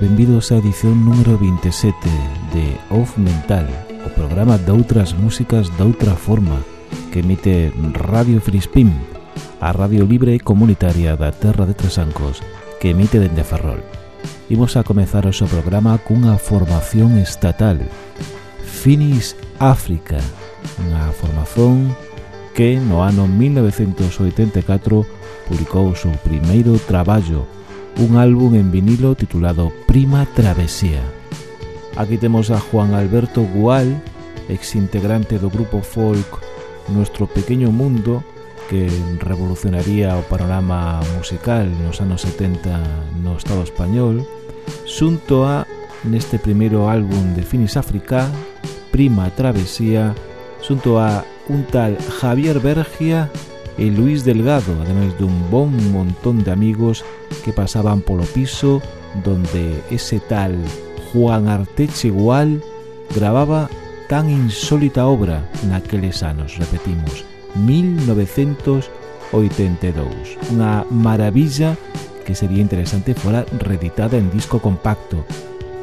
benvidos á edición número 27 de Off Mental, o programa doutras músicas doutra forma que emite Radio Frispim, a radio libre e comunitaria da Terra de Tresancos que emite dende Ferrol. Imos a comezar o seu programa cunha formación estatal, Finis África, unha formación que no ano 1984 publicou o seu primeiro traballo un álbum en vinilo titulado Prima Travesía. Aquí temos a Juan Alberto Gual, exintegrante do grupo folk Nuestro Pequeño Mundo, que revolucionaría o panorama musical nos anos 70 no Estado español, xunto a neste primeiro álbum de Finis África, Prima Travesía, xunto a un tal Javier Bergia e Luís Delgado, ademais dun bon montón de amigos que pasaban polo piso donde ese tal Juan Arteche Gual gravaba tan insólita obra naqueles anos, repetimos, 1982. Unha maravilla que sería interesante fora reeditada en disco compacto.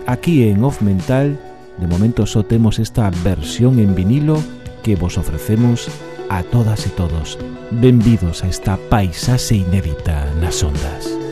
Aquí en Off Mental, de momento só temos esta versión en vinilo que vos ofrecemos a todas e todos. Benvidos a esta paisaxe inédita nas ondas.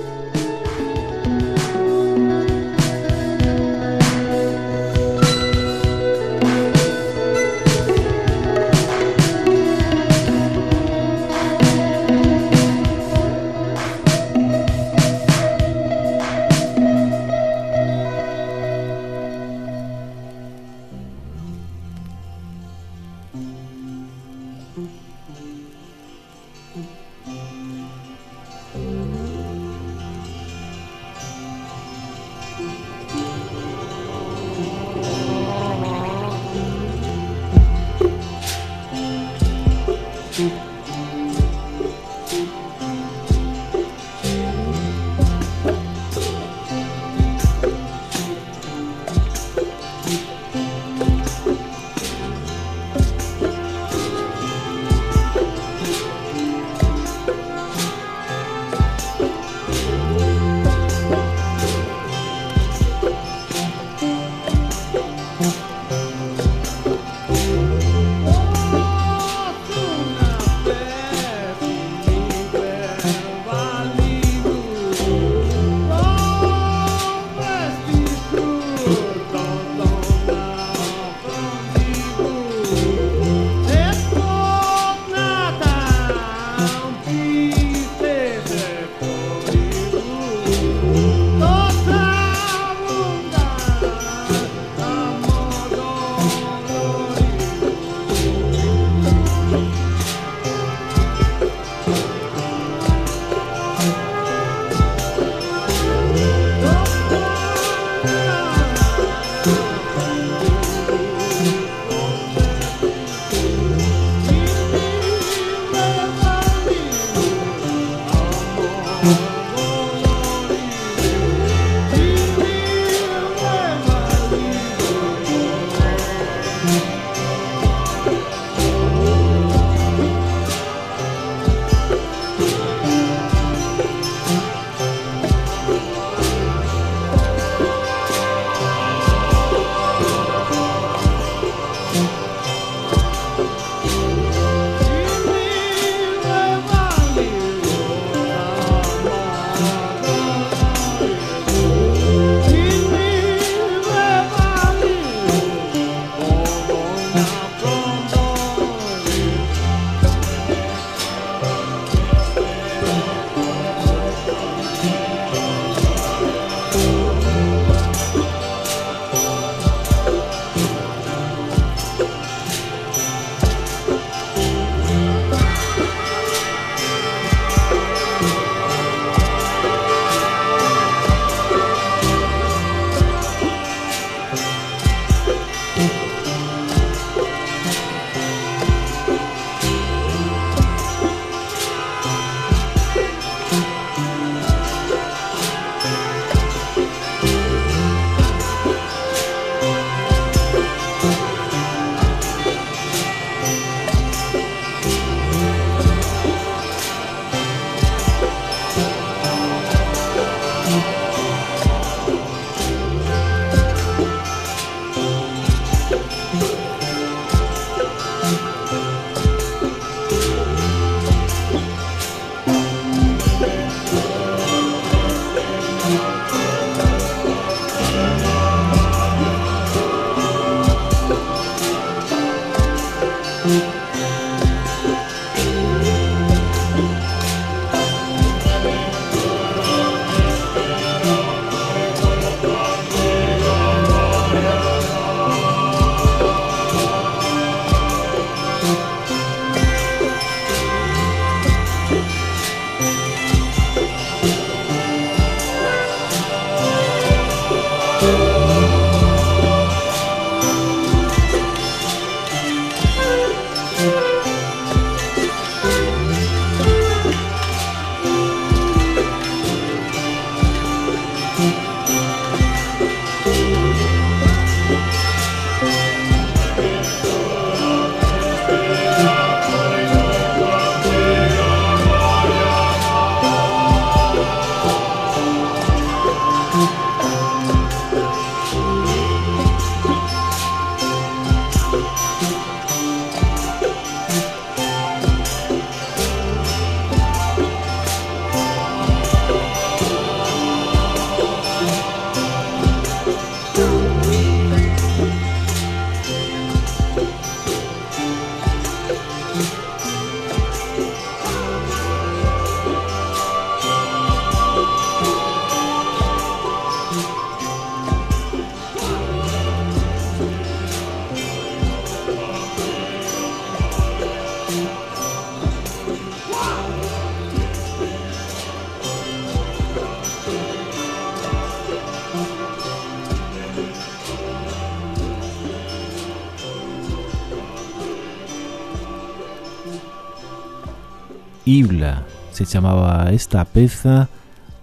Ibla se chamaba esta peza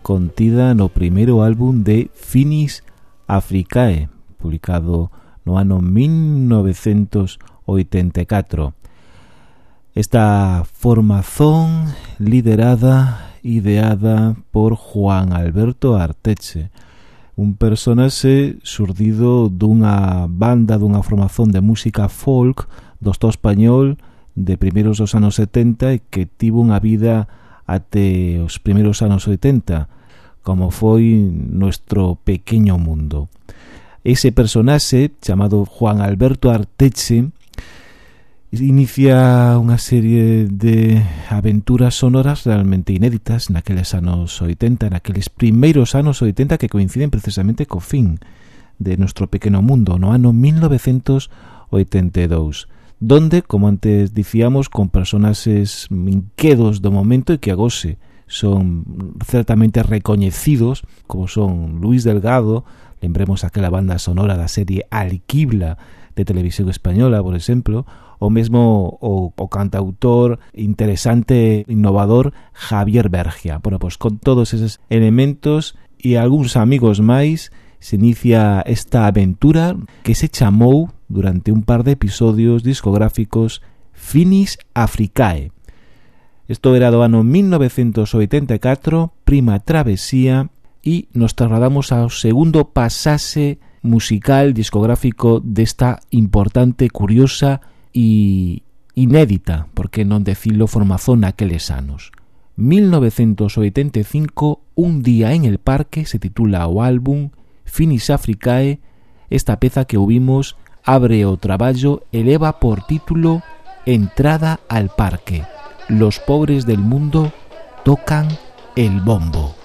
contida no primeiro álbum de Finis Africae, publicado no ano 1984. Esta formazón liderada, ideada por Juan Alberto Arteche, un personaxe surdido dunha banda dunha formazón de música folk do Estado español de primeiros dos anos 70 e que tivo unha vida até os primeiros anos 80, como foi nuestro pequeño mundo. Ese personaxe, chamado Juan Alberto Arteche, inicia unha serie de aventuras sonoras realmente inéditas naqueles anos 80, naqueles primeiros anos 80 que coinciden precisamente co fin de nuestro pequeno mundo no ano 1982 donde, como antes dicíamos, con personaxes minquedos do momento e que agose son certamente recoñecidos, como son Luis Delgado, lembremos aquela banda sonora da serie Alquibla de televisión española, por exemplo, o mesmo o, o cantautor interesante, innovador Javier Bergia. Bueno, pois con todos eses elementos e algúns amigos máis se inicia esta aventura que se chamou durante un par de episodios discográficos Finis Africae. Isto era do ano 1984, Prima Travesía, e nos trasladamos ao segundo pasase musical discográfico desta importante, curiosa e inédita, porque non decilo formazón aqueles anos. 1985, Un día en el parque, se titula o álbum Finis Africae, esta peza que ouvimos abre o traballo e leva por título Entrada al parque. Los pobres del mundo tocan el bombo.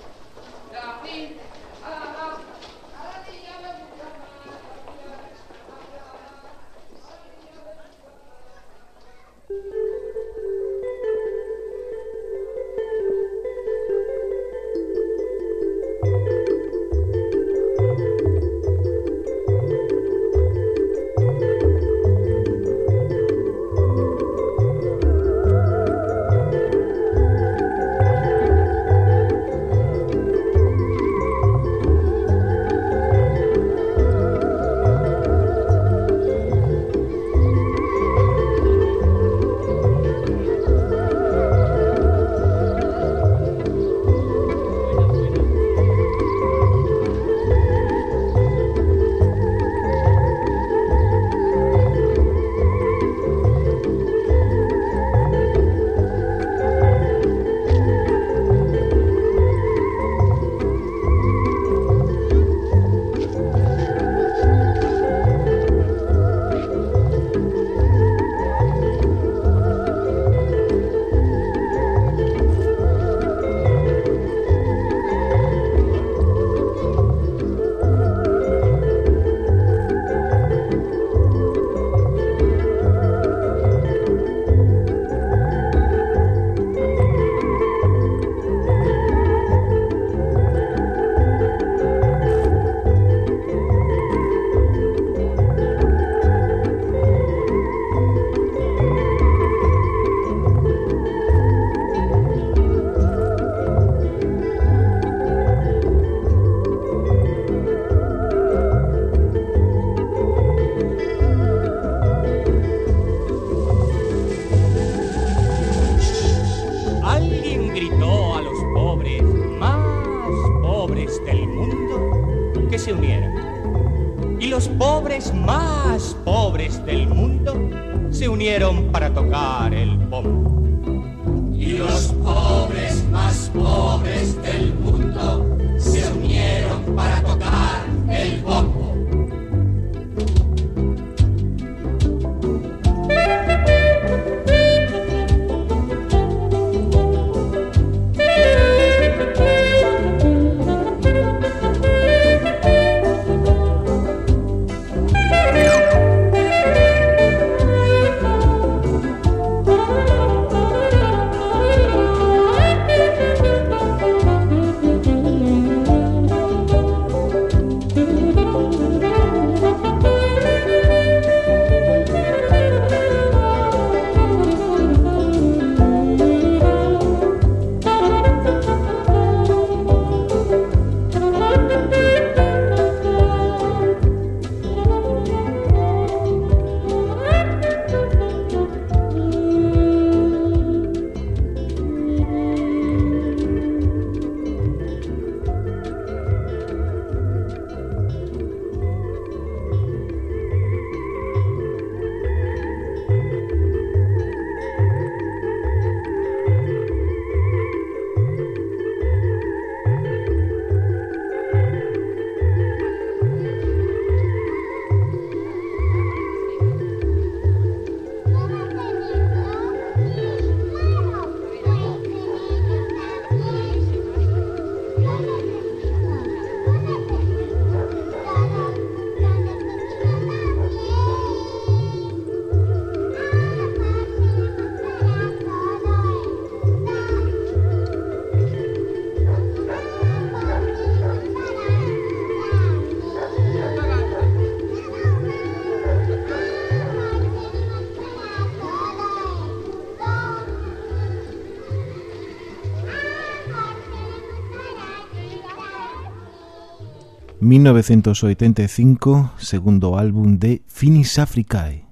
1985, segundo álbum de Finis Africae,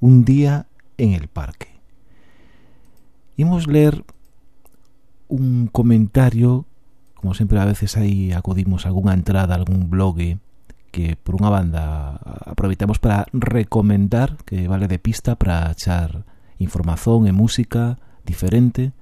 Un día en el parque. Imos ler un comentario, como sempre a veces aí acudimos a algunha entrada, algún blog que por unha banda aproveitamos para recomendar que vale de pista para achar información e música diferente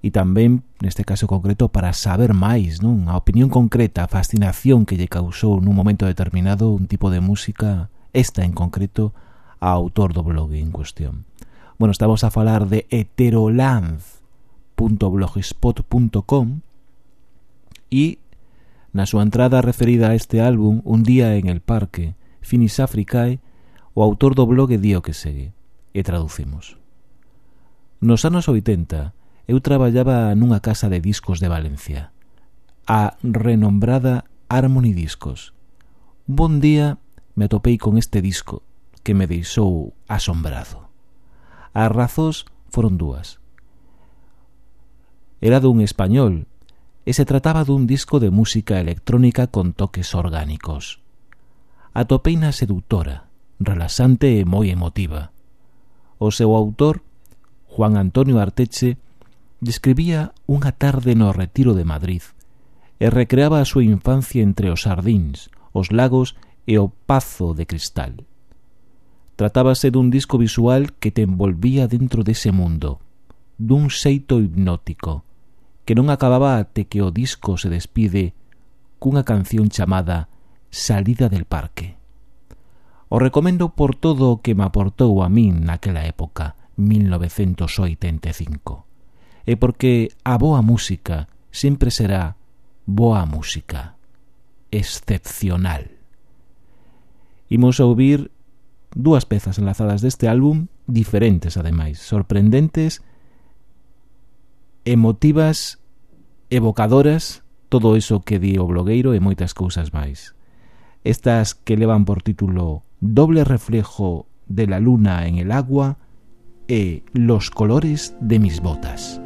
e tamén, neste caso concreto, para saber máis, non? A opinión concreta, a fascinación que lle causou nun momento determinado un tipo de música, esta en concreto, a autor do blog en cuestión. Bueno, estamos a falar de heterolanz.blogspot.com e na súa entrada referida a este álbum Un día en el parque, Finis Africae, o autor do blog dio que segue, e traducimos. Nos anos 80, eu traballaba nunha casa de discos de Valencia, a renombrada Harmony Discos. Un Bon día me atopei con este disco que me deixou asombrado. As razóns foron dúas. Era dun español e se trataba dun disco de música electrónica con toques orgánicos. Atopei na seductora, relaxante e moi emotiva. O seu autor, Juan Antonio Arteche, describía unha tarde no retiro de Madrid e recreaba a súa infancia entre os sardíns, os lagos e o pazo de cristal. Tratábase dun disco visual que te envolvía dentro dese mundo, dun xeito hipnótico, que non acababa até que o disco se despide cunha canción chamada Salida del Parque. O recomendo por todo o que me aportou a min naquela época, 1985 e porque a boa música sempre será boa música, excepcional. Imos a ouvir dúas pezas enlazadas deste álbum, diferentes ademais, sorprendentes, emotivas, evocadoras, todo iso que di o blogueiro e moitas cousas máis. Estas que levan por título Doble reflejo de la luna en el agua e Los colores de mis botas.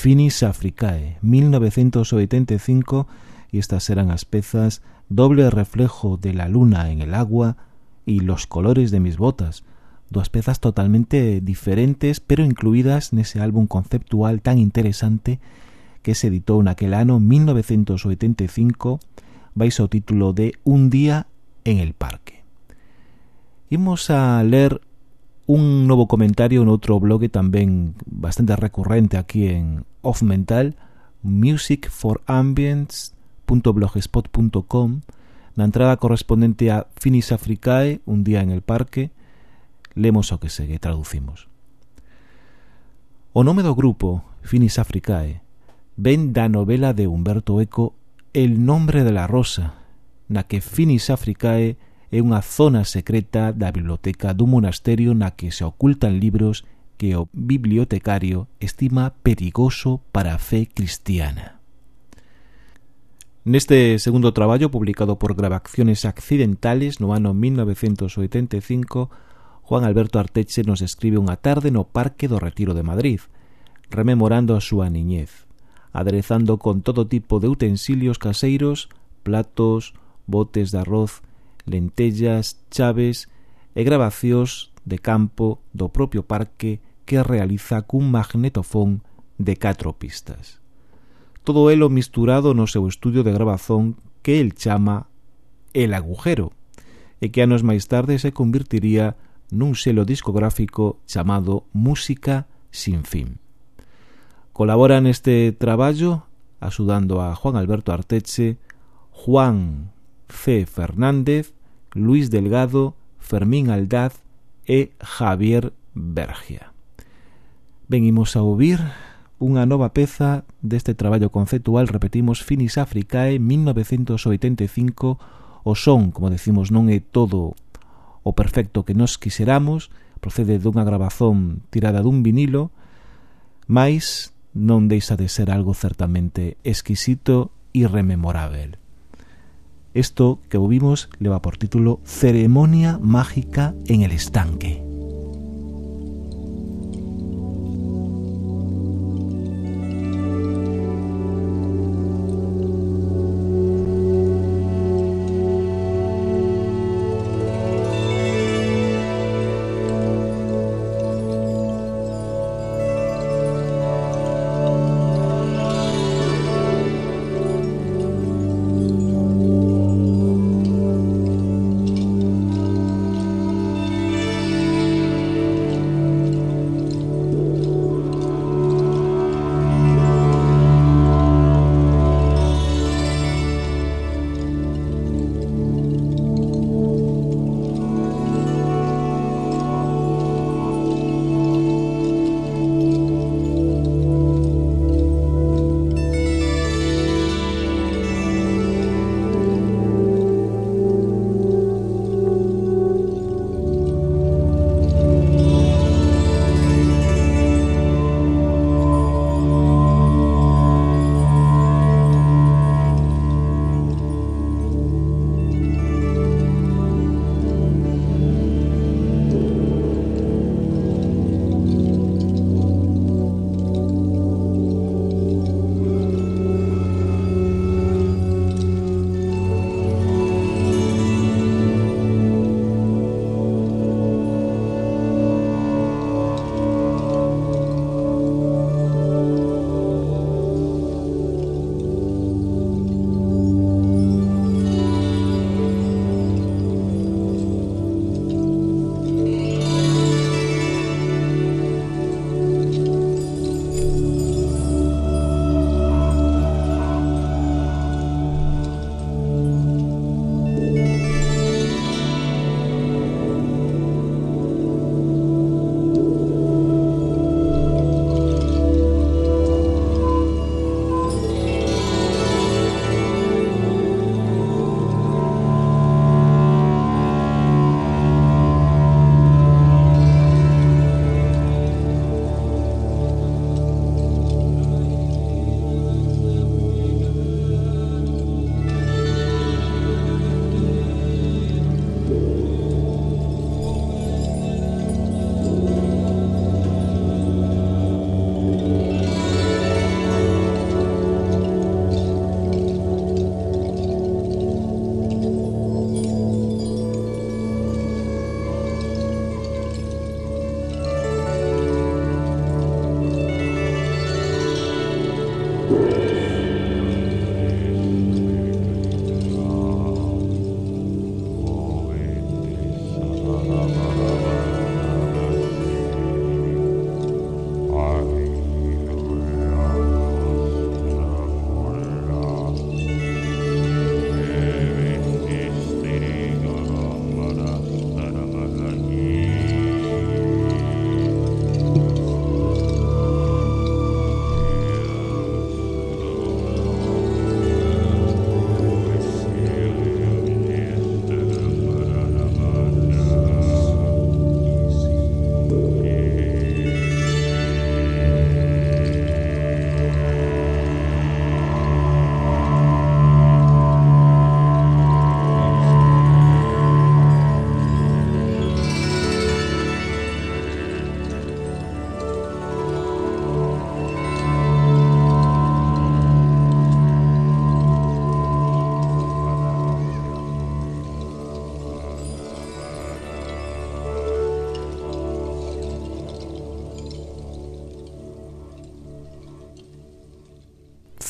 Finis Africae, 1985, y estas eran as pezas Doble reflejo de la luna en el agua y Los colores de mis botas, dúas pezas totalmente diferentes, pero incluídas nese álbum conceptual tan interesante que se editou naquel ano 1985, vais ao título de Un día en el parque. Imos a ler un novo comentario noutro blog tamén bastante recurrente aquí en Off Mental, musicforambience.blogspot.com, na entrada correspondente a Finis Africae, un día en el parque, lemos o que segue, traducimos. O nome do grupo, Finis Africae, ven da novela de Humberto Eco El nombre de la rosa, na que Finis Africae é unha zona secreta da biblioteca do monasterio na que se ocultan libros que o bibliotecario estima perigoso para a fe cristiana. Neste segundo traballo, publicado por Gravaciones Accidentales no ano 1985, Juan Alberto Arteche nos escribe unha tarde no Parque do Retiro de Madrid, rememorando a súa niñez, aderezando con todo tipo de utensilios caseiros, platos, botes de arroz, lentellas, chaves e grabacións de campo do propio parque que realiza cun magnetofón de catro pistas. Todo elo misturado no seu estudio de grabazón que el chama El Agujero, e que anos máis tarde se convertiría nun selo discográfico chamado Música sin fin. Colabora neste traballo, axudando a Juan Alberto Arteche, Juan C. Fernández, Luis Delgado, Fermín Aldaz e Javier Bergia. Venimos a ouvir unha nova peza deste traballo conceptual, repetimos, Finis Africae, 1985, o son, como decimos, non é todo o perfecto que nos quiseramos, procede dunha grabazón tirada dun vinilo, mais non deixa de ser algo certamente exquisito e rememorável. Esto que vimos le va por título Ceremonia mágica en el estanque.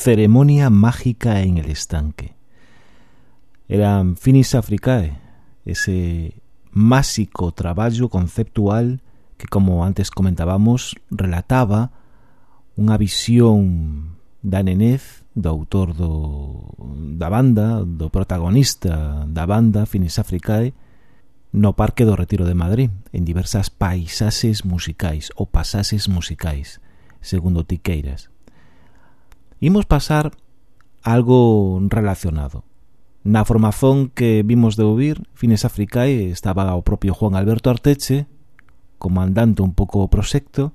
ceremonia mágica en el estanque. Eran Finis Africae, ese máxico traballo conceptual que, como antes comentábamos, relataba unha visión da nenez do autor do, da banda, do protagonista da banda Finis Africae, no Parque do Retiro de Madrid, en diversas paisaxes musicais ou pasaxes musicais, segundo Tiqueiras. Imos pasar algo relacionado. Na formación que vimos de ouvir, Fines Africae estaba o propio Juan Alberto Arteche, comandante un pouco o proxecto,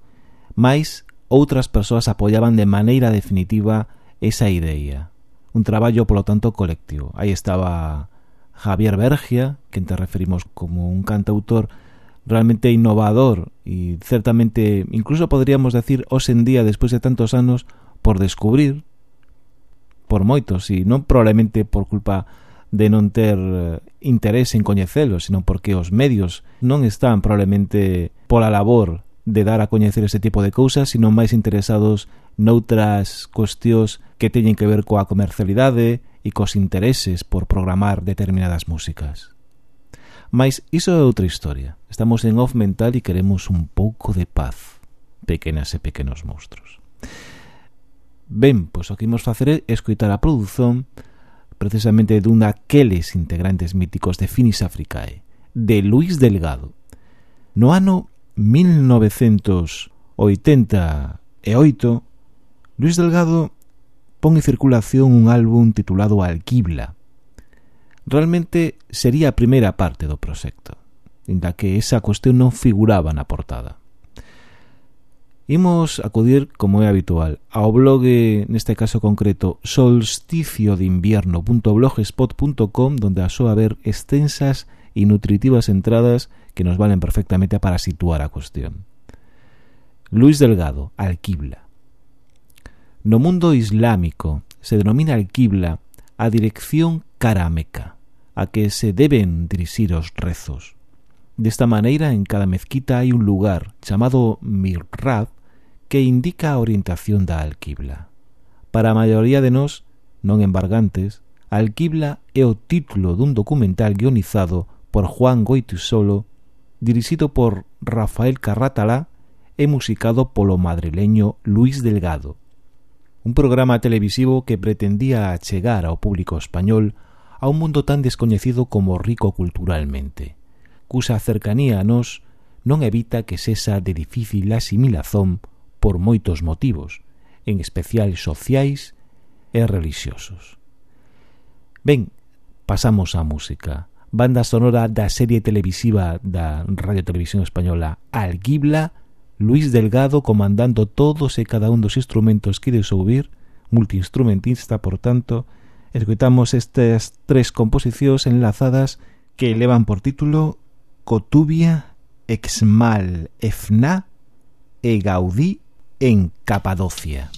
mais outras persoas apoiaban de maneira definitiva esa idea. Un traballo, polo tanto, colectivo. Aí estaba Javier Bergia, que te referimos como un cantautor realmente innovador e certamente, incluso podríamos decir, hoxe en día, despois de tantos anos, por descubrir por moitos e non probablemente por culpa de non ter eh, interés en coñecelos, senón porque os medios non están probablemente pola labor de dar a coñecer ese tipo de cousas, sino máis interesados noutras cuestións que teñen que ver coa comercialidade e cos intereses por programar determinadas músicas. Mais iso é outra historia. Estamos en off mental e queremos un pouco de paz, pequenas e pequenos monstruos. Ben, pois o que imos facer é escoitar a produción precisamente dun daqueles integrantes míticos de Finis Africae, eh, de Luis Delgado. No ano 1988, Luis Delgado pon en circulación un álbum titulado Alquibla. Realmente sería a primeira parte do proxecto, inda que esa cuestión non figuraba na portada. Imos acudir, como é habitual, ao blog, neste caso concreto, solsticiodeinvierno.blogspot.com, donde asó haber extensas e nutritivas entradas que nos valen perfectamente para situar a cuestión. Luis Delgado, Alquibla. No mundo islámico se denomina Alquibla a dirección carámeca, a que se deben dirixir os rezos. Desta maneira, en cada mezquita hai un lugar chamado Mirrad, que indica a orientación da alquibla. Para a maioría de nós, non embargantes, a alquibla é o título dun documental guionizado por Juan Goitisolo, dirixido por Rafael Carratalá e musicado polo madrileño Luis Delgado. Un programa televisivo que pretendía achegar ao público español a un mundo tan descoñecido como rico culturalmente, cusa cercanía a nós non evita que sesa de difícil asimilación por moitos motivos, en especial sociais e religiosos. Ben, pasamos á música. Banda sonora da serie televisiva da Radio Televisión Española Alguibla, Luis Delgado comandando todos e cada un dos instrumentos que desouvir, multiinstrumentista, por tanto, escoitamos estas tres composicións enlazadas que elevan por título Cotubia, Exmal, Efna e Gaudí en Capadocia.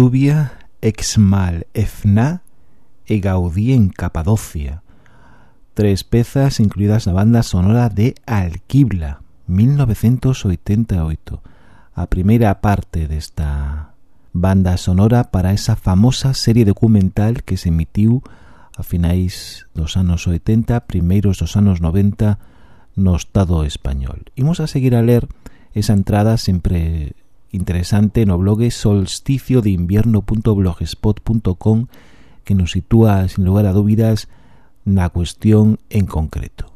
Astubia, Exmal, Efna e Gaudí en Capadocia. Tres pezas incluídas na banda sonora de Alquibla, 1988. A primeira parte desta banda sonora para esa famosa serie documental que se emitiu a finais dos anos 80, primeiros dos anos 90 no Estado español. Imos a seguir a ler esa entrada sempre interesante no blog solsticio de invierno.blogspot.com que nos sitúa sin lugar a dúbidas na cuestión en concreto.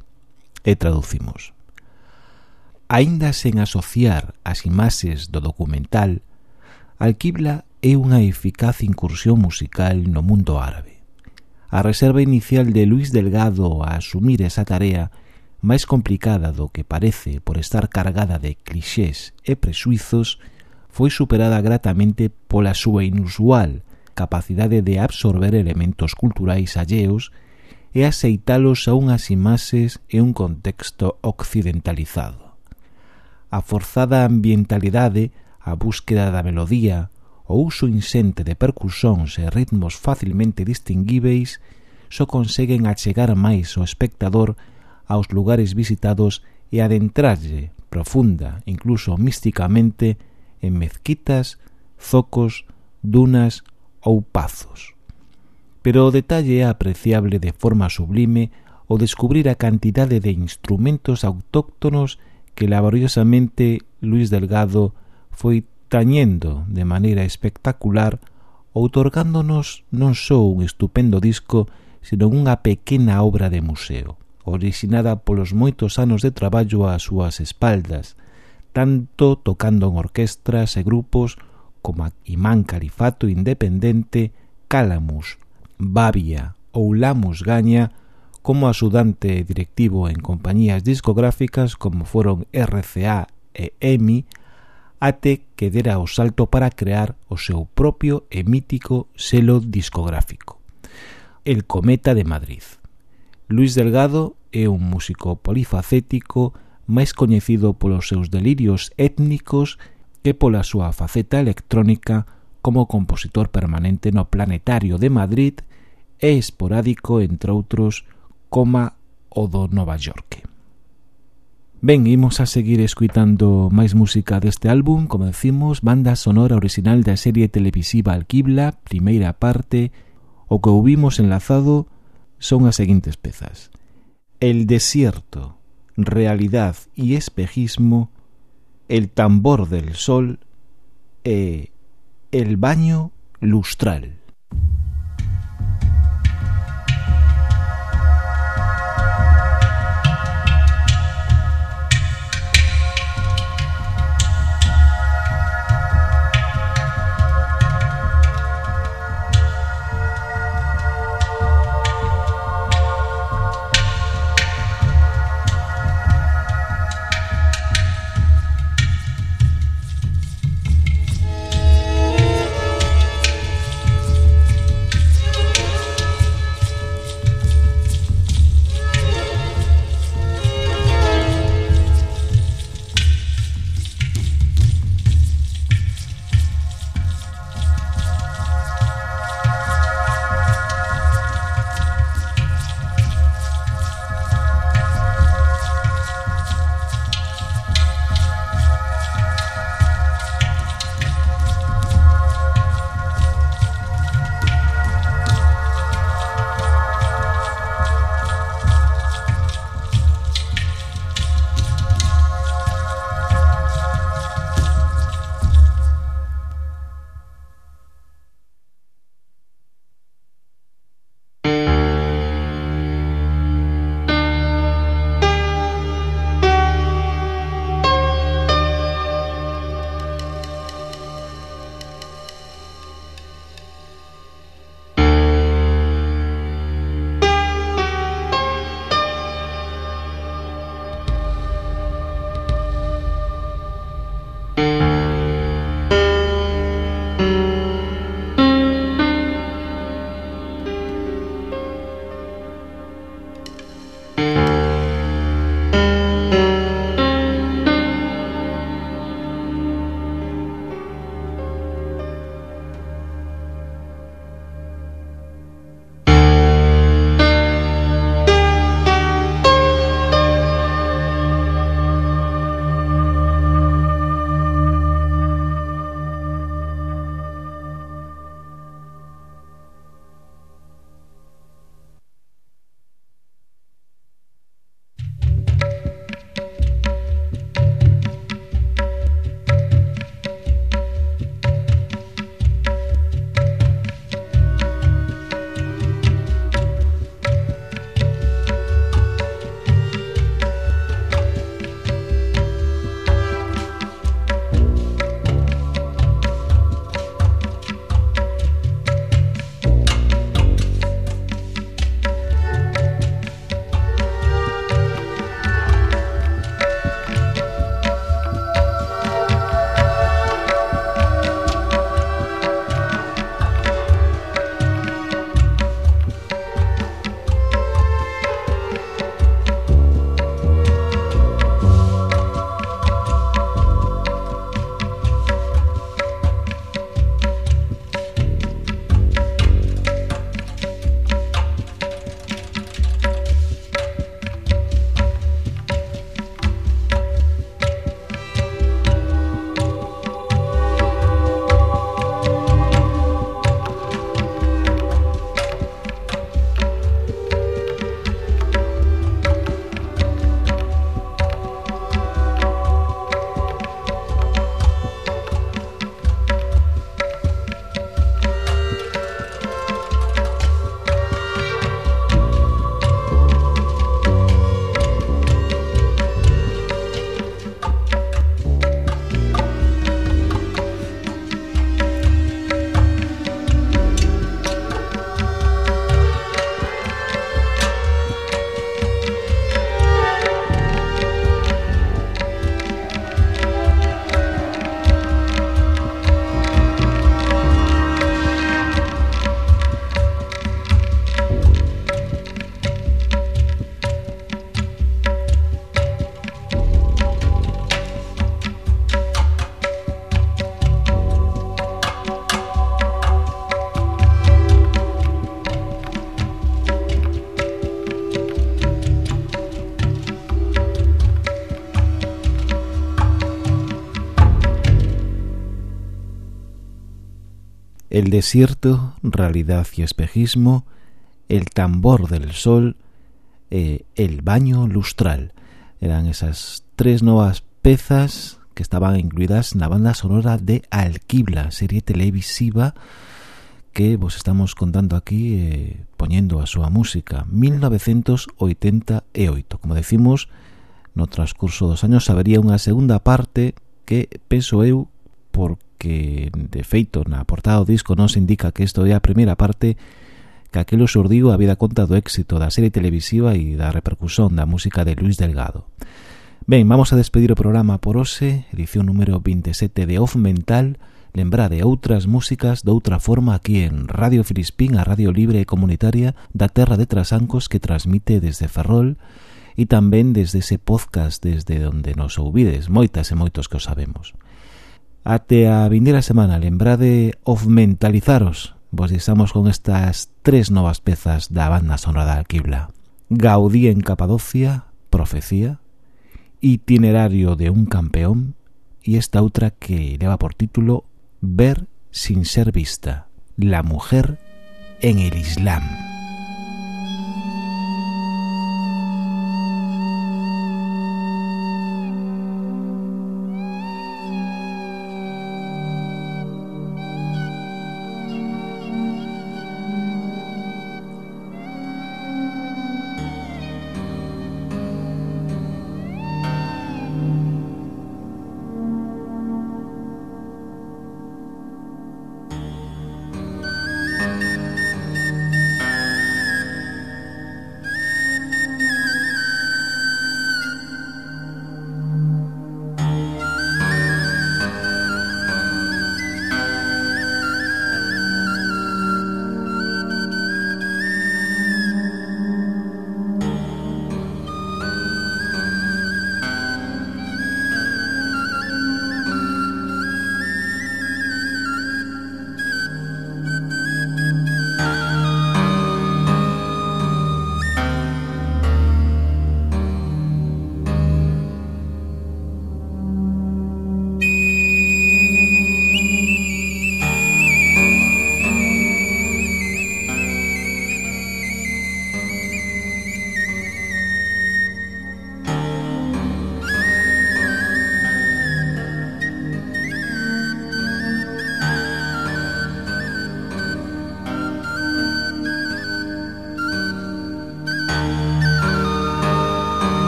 E traducimos. Aínda sen asociar as imaxes do documental, Alquibla é unha eficaz incursión musical no mundo árabe. A reserva inicial de Luis Delgado a asumir esa tarea máis complicada do que parece por estar cargada de clixés e presuizos foi superada gratamente pola súa inusual capacidade de absorber elementos culturais alleos e aceitalos a unhas imaxes e un contexto occidentalizado. A forzada ambientalidade, a búsqueda da melodía, o uso insente de percusións e ritmos facilmente distinguíveis só conseguen achegar máis o espectador aos lugares visitados e adentrarlle profunda, incluso místicamente, en mezquitas, zocos, dunas ou pazos. Pero o detalle é apreciable de forma sublime o descubrir a cantidade de instrumentos autóctonos que laboriosamente Luis Delgado foi tañendo de maneira espectacular, outorgándonos non só un estupendo disco, senón unha pequena obra de museo, originada polos moitos anos de traballo ás súas espaldas, tanto tocando en orquestras e grupos como a Imán Califato Independente, Calamus, Babia ou Lamus Gaña, como axudante directivo en compañías discográficas como foron RCA e EMI, ate que dera o salto para crear o seu propio e mítico selo discográfico. El Cometa de Madrid. Luis Delgado é un músico polifacético máis coñecido polos seus delirios étnicos que pola súa faceta electrónica como compositor permanente no Planetario de Madrid e esporádico, entre outros, coma o do Nova York. Ben, imos a seguir escuitando máis música deste álbum, como decimos, banda sonora original da serie televisiva Alquibla, primeira parte, o que ouvimos enlazado son as seguintes pezas. El desierto, realidad y espejismo, el tambor del sol e el baño lustral. el desierto, realidad y espejismo, el tambor del sol, eh, el baño lustral. Eran esas tres novas pezas que estaban incluídas na banda sonora de Alquibla, serie televisiva que vos estamos contando aquí eh, poñendo a súa música 1988 como decimos no transcurso dos años habería unha segunda parte que penso eu por que de feito na portada do disco nos indica que isto é a primeira parte que aquilo surdigo a vida conta do éxito da serie televisiva e da repercusión da música de Luis Delgado. Ben, vamos a despedir o programa por hoxe, edición número 27 de Off Mental, lembrade outras músicas de outra forma aquí en Radio Filispín, a radio libre e comunitaria da terra de Trasancos que transmite desde Ferrol, e tamén desde ese podcast desde onde nos ouvides, moitas e moitos que o sabemos. Ate a vindeira semana, lembrade of mentalizaros, vos deixamos con estas tres novas pezas da banda sonora da Alquibla. Gaudí en Capadocia, Profecía, Itinerario de un campeón y esta otra que lleva por título Ver sin ser vista, la mujer en el Islam.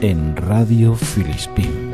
En Radio Filispín.